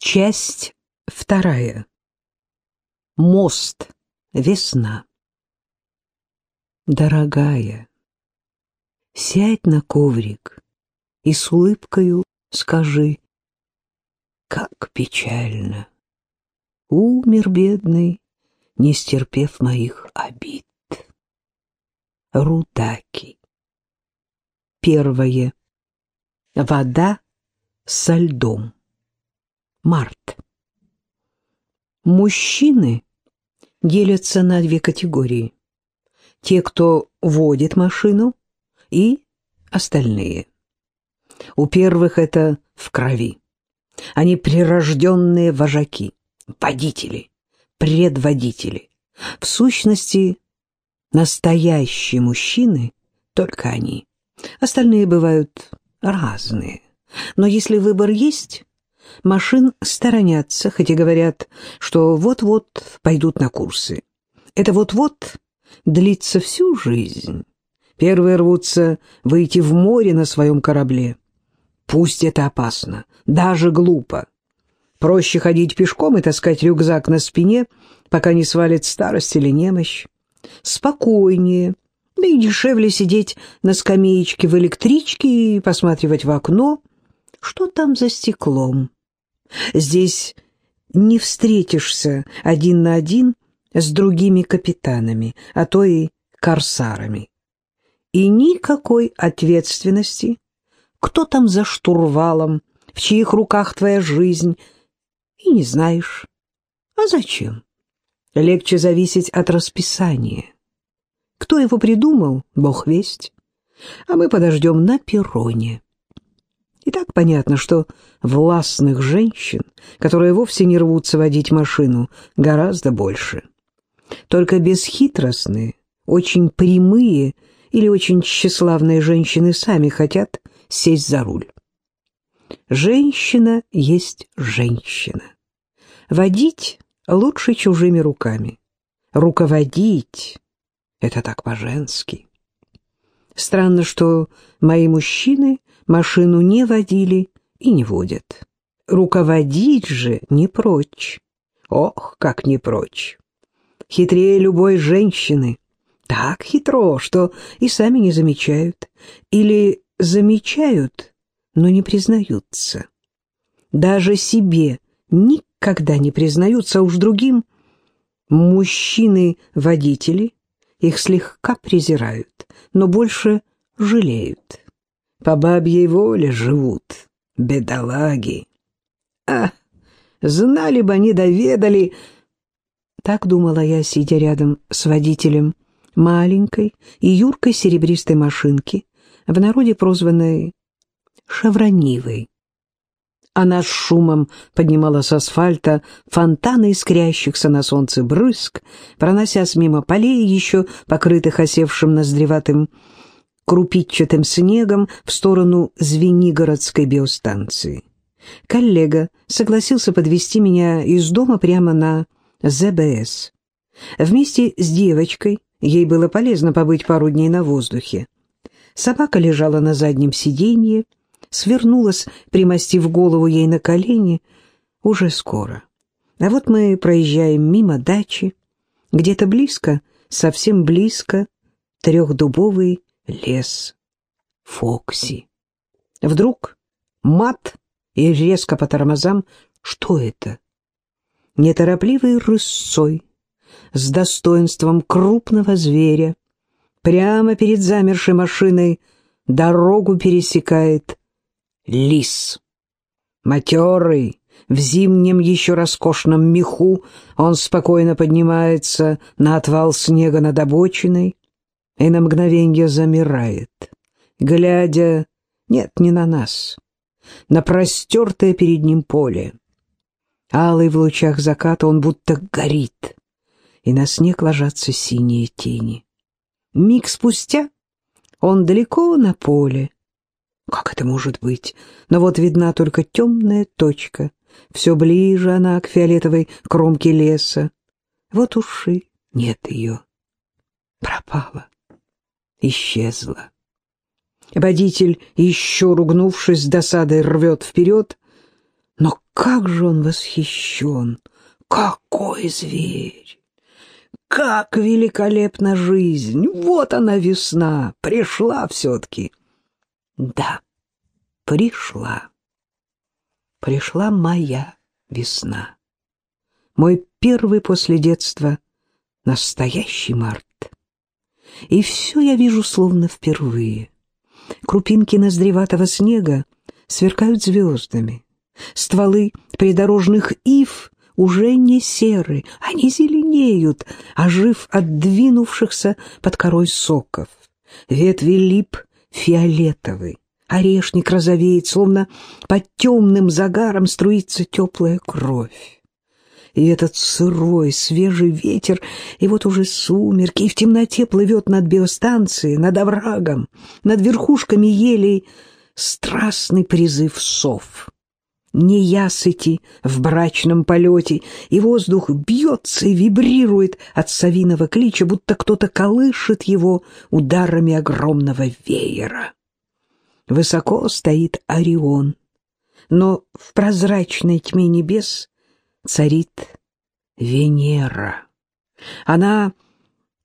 Часть вторая. Мост. Весна. Дорогая, сядь на коврик и с улыбкою скажи, как печально. Умер бедный, не стерпев моих обид. Рудаки. Первое. Вода со льдом. Март. Мужчины делятся на две категории. Те, кто водит машину, и остальные. У первых это в крови. Они прирожденные вожаки, водители, предводители. В сущности, настоящие мужчины — только они. Остальные бывают разные. Но если выбор есть, машин сторонятся, хотя говорят, что вот-вот пойдут на курсы. Это вот-вот длится всю жизнь. Первые рвутся выйти в море на своем корабле. Пусть это опасно, даже глупо. Проще ходить пешком и таскать рюкзак на спине, пока не свалит старость или немощь. Спокойнее, да и дешевле сидеть на скамеечке в электричке и посматривать в окно. Что там за стеклом? Здесь не встретишься один на один с другими капитанами, а то и корсарами. И никакой ответственности, кто там за штурвалом, в чьих руках твоя жизнь, и не знаешь. А зачем? Легче зависеть от расписания. Кто его придумал, бог весть. А мы подождем на перроне. И так понятно, что властных женщин, которые вовсе не рвутся водить машину, гораздо больше. Только бесхитростные, очень прямые или очень тщеславные женщины сами хотят сесть за руль. Женщина есть женщина. Водить лучше чужими руками. Руководить — это так по-женски. Странно, что мои мужчины машину не водили и не водят. Руководить же не прочь. Ох, как не прочь. Хитрее любой женщины. Так хитро, что и сами не замечают. Или замечают, но не признаются. Даже себе никогда не признаются, а уж другим мужчины-водители их слегка презирают, но больше жалеют. По бабьей воле живут, бедолаги. А, знали бы они, доведали. Так думала я, сидя рядом с водителем маленькой и юркой серебристой машинки, в народе прозванной «шавронивой». Она с шумом поднимала с асфальта фонтаны искрящихся на солнце брызг, проносясь мимо полей, еще покрытых осевшим ноздреватым крупичатым снегом в сторону Звенигородской биостанции. Коллега согласился подвести меня из дома прямо на ЗБС. Вместе с девочкой ей было полезно побыть пару дней на воздухе. Собака лежала на заднем сиденье, свернулась, примостив голову ей на колени. Уже скоро. А вот мы проезжаем мимо дачи. Где-то близко, совсем близко, трехдубовый лес. Фокси. Вдруг мат и резко по тормозам. Что это? Неторопливой рысцой, с достоинством крупного зверя, прямо перед замершей машиной дорогу пересекает лис. Матерый, в зимнем еще роскошном меху он спокойно поднимается на отвал снега над обочиной, и на мгновенье замирает, глядя, нет, не на нас, на простертое перед ним поле. Алый в лучах заката он будто горит, и на снег ложатся синие тени. Миг спустя он далеко на поле. Как это может быть? Но вот видна только темная точка. Все ближе она к фиолетовой кромке леса. Вот уши, нет ее. Пропала исчезла. Водитель, еще ругнувшись с досадой, рвет вперед. Но как же он восхищен! Какой зверь! Как великолепна жизнь! Вот она весна! Пришла все-таки! Да, пришла. Пришла моя весна. Мой первый после детства настоящий март. И все я вижу словно впервые. Крупинки ноздреватого снега сверкают звездами. Стволы придорожных ив уже не серы, они зеленеют, ожив от двинувшихся под корой соков. Ветви лип фиолетовый, орешник розовеет, словно под темным загаром струится теплая кровь и этот сырой, свежий ветер, и вот уже сумерки, и в темноте плывет над биостанцией, над оврагом, над верхушками елей страстный призыв сов. Не ясыти в брачном полете, и воздух бьется и вибрирует от совиного клича, будто кто-то колышет его ударами огромного веера. Высоко стоит Орион, но в прозрачной тьме небес царит Венера. Она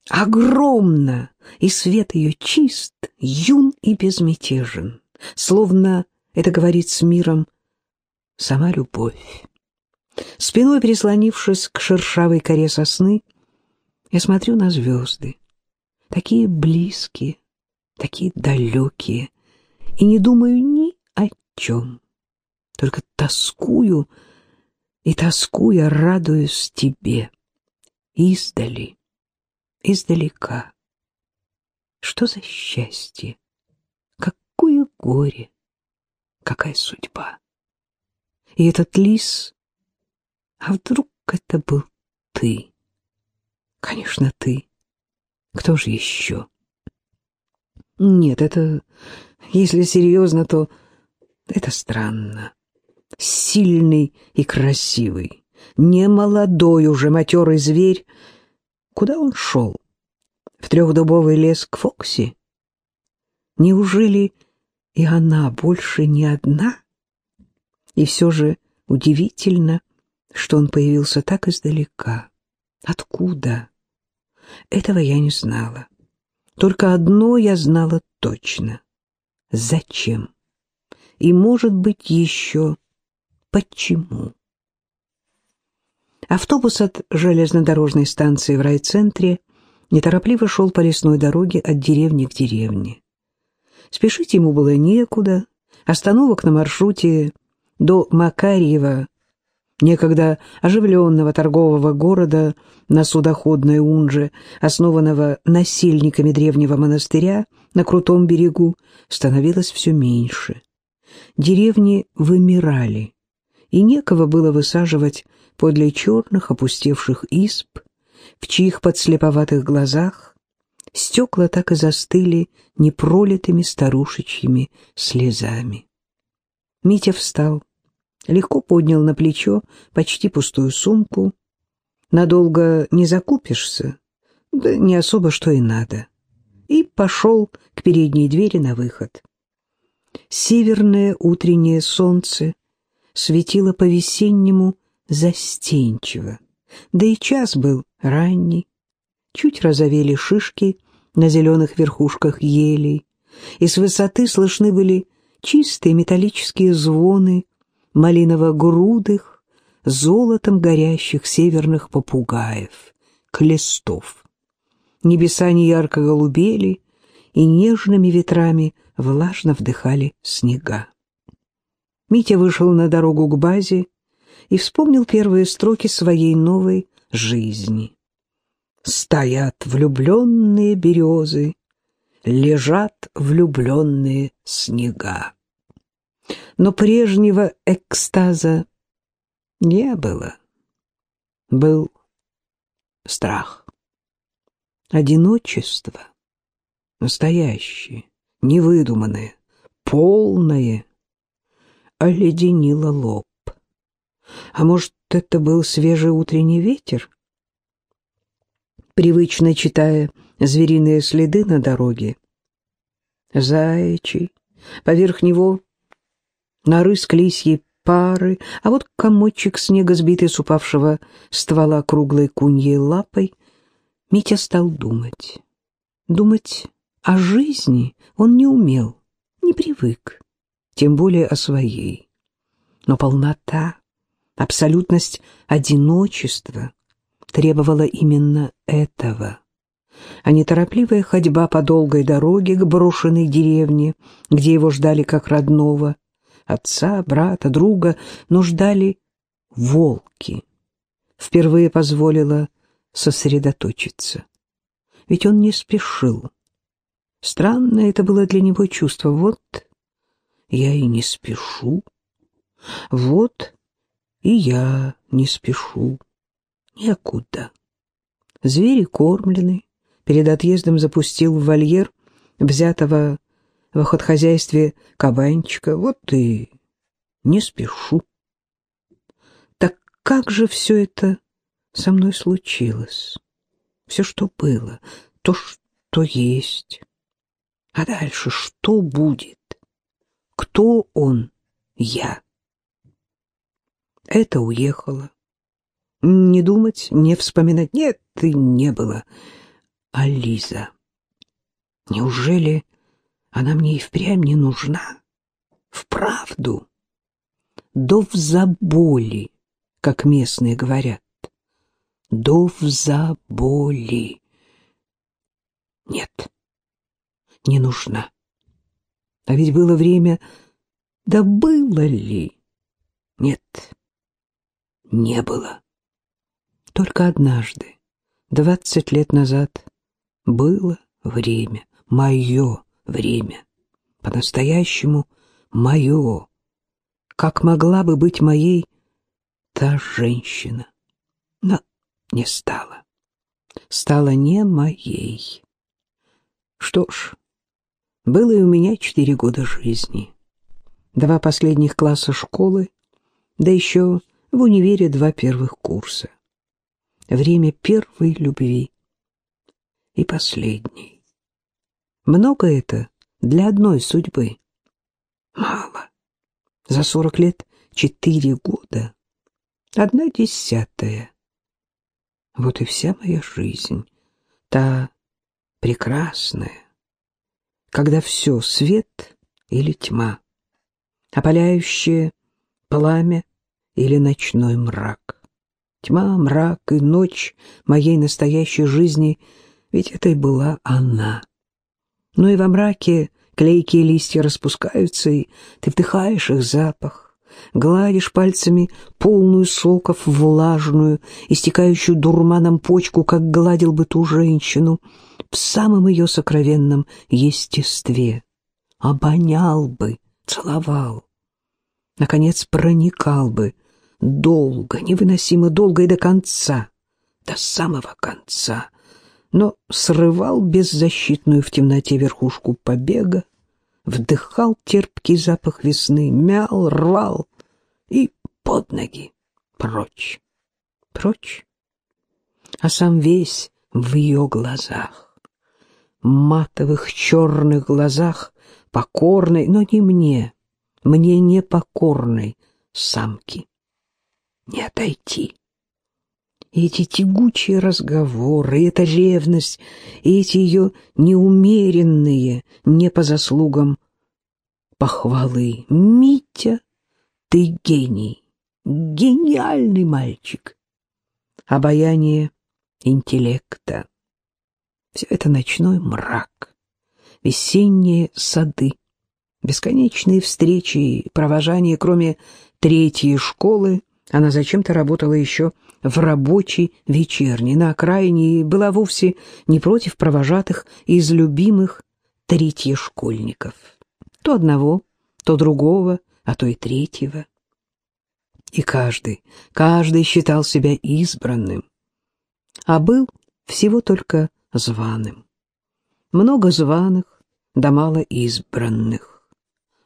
огромна, и свет ее чист, юн и безмятежен, словно это говорит с миром сама любовь. Спиной прислонившись к шершавой коре сосны, я смотрю на звезды, такие близкие, такие далекие, и не думаю ни о чем, только тоскую и, тоскуя, радуюсь тебе. Издали, издалека. Что за счастье? Какое горе? Какая судьба? И этот лис... А вдруг это был ты? Конечно, ты. Кто же еще? Нет, это... Если серьезно, то это странно сильный и красивый, не молодой уже матерый зверь. Куда он шел? В трехдубовый лес к Фокси? Неужели и она больше не одна? И все же удивительно, что он появился так издалека. Откуда? Этого я не знала. Только одно я знала точно. Зачем? И, может быть, еще Почему? Автобус от железнодорожной станции в райцентре неторопливо шел по лесной дороге от деревни к деревне. Спешить ему было некуда, остановок на маршруте до Макарьева, некогда оживленного торгового города на судоходной Унже, основанного насильниками древнего монастыря на крутом берегу, становилось все меньше. Деревни вымирали, и некого было высаживать подле черных опустевших исп, в чьих подслеповатых глазах стекла так и застыли непролитыми старушечьими слезами. Митя встал, легко поднял на плечо почти пустую сумку. Надолго не закупишься, да не особо что и надо. И пошел к передней двери на выход. Северное утреннее солнце светило по-весеннему застенчиво. Да и час был ранний. Чуть розовели шишки на зеленых верхушках елей, и с высоты слышны были чистые металлические звоны малиново-грудых, золотом горящих северных попугаев, клестов. Небеса неярко голубели, и нежными ветрами влажно вдыхали снега. Митя вышел на дорогу к базе и вспомнил первые строки своей новой жизни. Стоят влюбленные березы, лежат влюбленные снега. Но прежнего экстаза не было. Был страх, одиночество, настоящее, невыдуманное, полное, оледенило лоб. А может, это был свежий утренний ветер? Привычно читая звериные следы на дороге. Заячий, поверх него нарыск лисьей пары, а вот комочек снега, сбитый с упавшего ствола круглой куньей лапой, Митя стал думать. Думать о жизни он не умел, не привык, тем более о своей. Но полнота, абсолютность одиночества требовала именно этого а неторопливая ходьба по долгой дороге к брошенной деревне, где его ждали как родного, отца, брата, друга, но ждали волки. Впервые позволила сосредоточиться. Ведь он не спешил. Странное это было для него чувство. Вот я и не спешу. Вот и я не спешу. Некуда. Звери кормлены, перед отъездом запустил в вольер взятого в охотхозяйстве кабанчика. Вот и не спешу. Так как же все это со мной случилось? Все, что было, то, что есть. А дальше что будет? Кто он? Я. Это уехало. Не думать, не вспоминать. Нет, и не было. А Лиза? Неужели она мне и впрямь не нужна? Вправду? За боли, как местные говорят. За боли. Нет, не нужна. А ведь было время... Да было ли? Нет, не было. Только однажды, двадцать лет назад, было время, мое время, по-настоящему мое, как могла бы быть моей та женщина. Но не стала. Стала не моей. Что ж, было и у меня четыре года жизни. Два последних класса школы, да еще в универе два первых курса. Время первой любви и последний. Много это для одной судьбы? Мало. За сорок лет четыре года. Одна десятая. Вот и вся моя жизнь. Та прекрасная, когда все свет или тьма, опаляющее пламя или ночной мрак. Тьма, мрак и ночь моей настоящей жизни — ведь это и была она. Но и во мраке клейкие листья распускаются, и ты вдыхаешь их запах, гладишь пальцами полную соков влажную, истекающую дурманом почку, как гладил бы ту женщину. В самом ее сокровенном естестве. Обонял бы, целовал. Наконец проникал бы. Долго, невыносимо долго и до конца, до самого конца. Но срывал беззащитную в темноте верхушку побега, вдыхал терпкий запах весны, мял, рвал и под ноги прочь, прочь, а сам весь в ее глазах, матовых черных глазах, покорной, но не мне, мне не покорной самки. Не отойти эти тягучие разговоры, эта ревность, эти ее неумеренные, не по заслугам похвалы. «Митя, ты гений, гениальный мальчик!» Обаяние интеллекта. Все это ночной мрак, весенние сады, бесконечные встречи и провожания, кроме третьей школы, она зачем-то работала еще в рабочей вечерней на окраине и была вовсе не против провожатых из любимых третьешкольников. То одного, то другого, а то и третьего. И каждый, каждый считал себя избранным, а был всего только званым. Много званых, да мало избранных.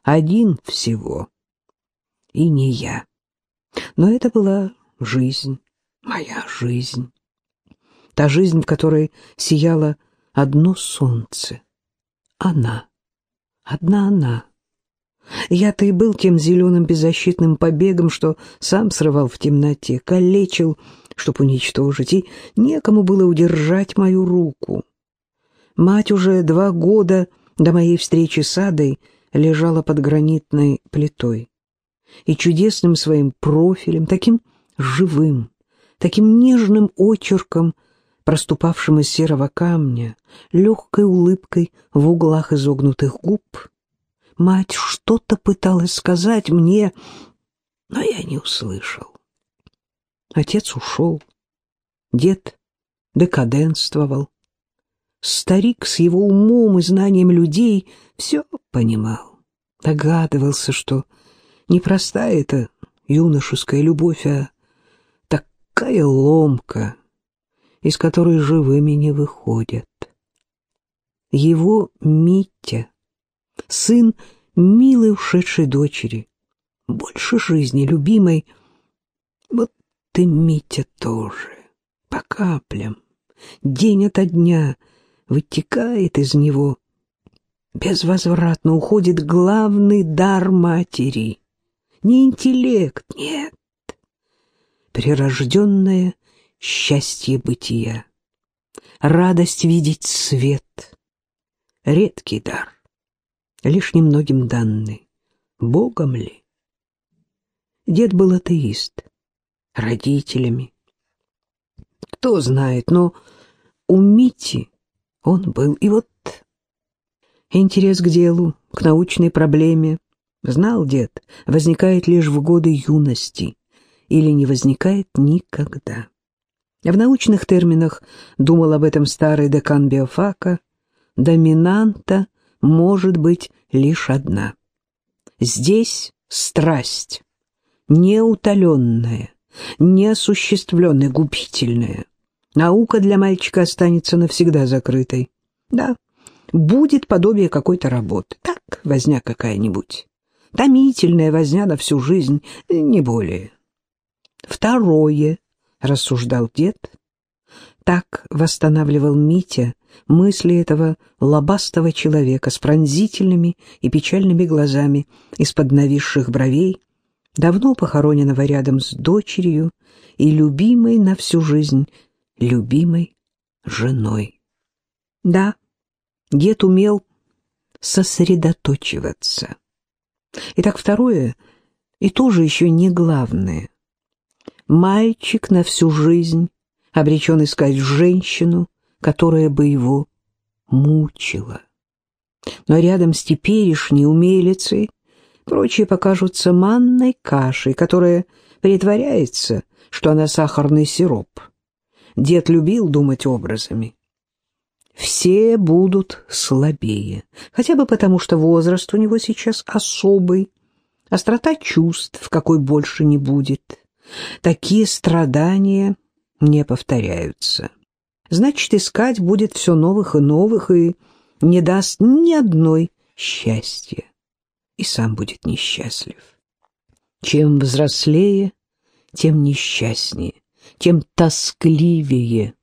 Один всего. И не я. Но это была жизнь, моя жизнь. Та жизнь, в которой сияло одно солнце. Она, одна она. Я-то и был тем зеленым беззащитным побегом, что сам срывал в темноте, калечил, чтоб уничтожить, и некому было удержать мою руку. Мать уже два года до моей встречи с Адой лежала под гранитной плитой. И чудесным своим профилем, таким живым, таким нежным очерком, проступавшим из серого камня, легкой улыбкой в углах изогнутых губ, мать что-то пыталась сказать мне, но я не услышал. Отец ушел, дед декаденствовал. Старик с его умом и знанием людей все понимал, догадывался, что непростая эта юношеская любовь, а такая ломка, из которой живыми не выходят. Его Митя, сын милой ушедшей дочери, больше жизни любимой, вот ты, Митя, тоже, по каплям, день ото дня вытекает из него, безвозвратно уходит главный дар матери. Не интеллект, нет, прирожденное счастье бытия, радость видеть свет, редкий дар, лишь немногим данный, Богом ли? Дед был атеист, родителями. Кто знает, но у Мити он был. И вот интерес к делу, к научной проблеме, знал дед, возникает лишь в годы юности или не возникает никогда. В научных терминах думал об этом старый декан биофака, доминанта может быть лишь одна. Здесь страсть, неутоленная, неосуществленная, губительная. Наука для мальчика останется навсегда закрытой. Да, будет подобие какой-то работы. Так, возня какая-нибудь. Томительная возня на всю жизнь, не более. Второе, рассуждал дед, так восстанавливал Митя мысли этого лобастого человека с пронзительными и печальными глазами из-под нависших бровей, давно похороненного рядом с дочерью и любимой на всю жизнь, любимой женой. Да, дед умел сосредоточиваться. Итак, второе, и тоже еще не главное. Мальчик на всю жизнь обречен искать женщину, которая бы его мучила. Но рядом с теперешней умелицей прочие покажутся манной кашей, которая притворяется, что она сахарный сироп. Дед любил думать образами. Все будут слабее, хотя бы потому, что возраст у него сейчас особый, острота чувств, какой больше не будет. Такие страдания не повторяются. Значит, искать будет все новых и новых, и не даст ни одной счастья. И сам будет несчастлив. Чем взрослее, тем несчастнее, тем тоскливее.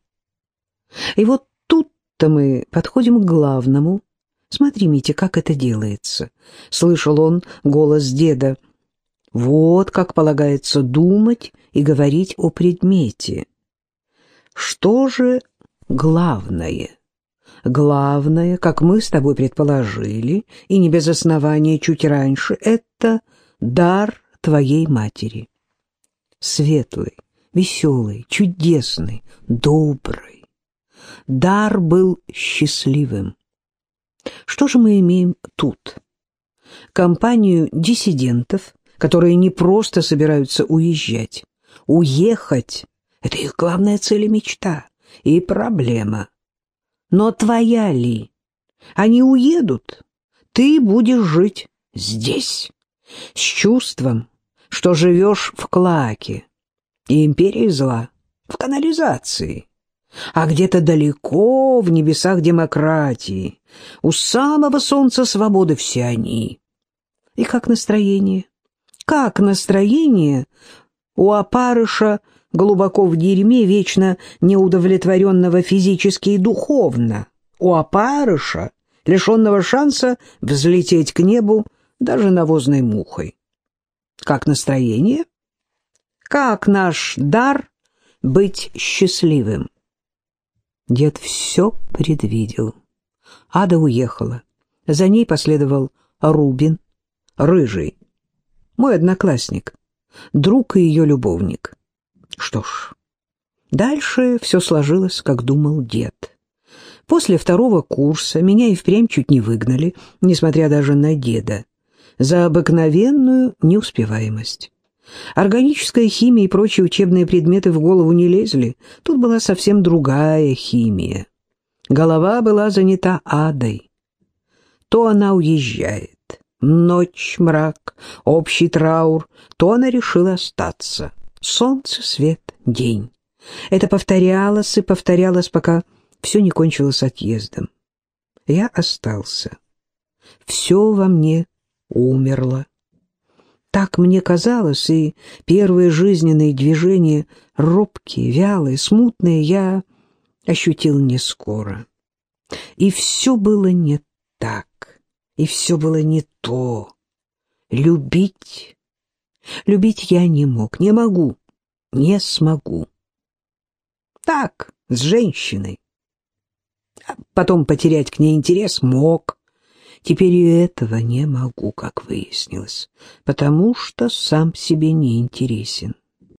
И вот тут-то мы подходим к главному. Смотри, Митя, как это делается. Слышал он голос деда. Вот как полагается думать и говорить о предмете. Что же главное? Главное, как мы с тобой предположили, и не без основания чуть раньше, это дар твоей матери. Светлый, веселый, чудесный, добрый. Дар был счастливым. Что же мы имеем тут? Компанию диссидентов, которые не просто собираются уезжать. Уехать — это их главная цель и мечта, и проблема. Но твоя ли? Они уедут, ты будешь жить здесь, с чувством, что живешь в клаке, и империя зла, в канализации, а где-то далеко, в небесах демократии, у самого солнца свободы все они. И как настроение? Как настроение у опарыша глубоко в дерьме, вечно неудовлетворенного физически и духовно, у опарыша, лишенного шанса взлететь к небу, даже навозной мухой. Как настроение? Как наш дар быть счастливым? Дед все предвидел. Ада уехала. За ней последовал Рубин, рыжий, мой одноклассник, друг и ее любовник. Что ж, дальше все сложилось, как думал дед. После второго курса меня и впрямь чуть не выгнали, несмотря даже на деда, за обыкновенную неуспеваемость. Органическая химия и прочие учебные предметы в голову не лезли, тут была совсем другая химия. Голова была занята адой. То она уезжает, ночь, мрак, общий траур, то она решила остаться. Солнце, свет, день. Это повторялось и повторялось, пока все не кончилось отъездом. Я остался. Все во мне умерло. Так мне казалось, и первые жизненные движения, робкие, вялые, смутные, я ощутил не скоро. И все было не так, и все было не то. Любить... Любить я не мог, не могу, не смогу. Так, с женщиной. А потом потерять к ней интерес мог. Теперь и этого не могу, как выяснилось, потому что сам себе не интересен.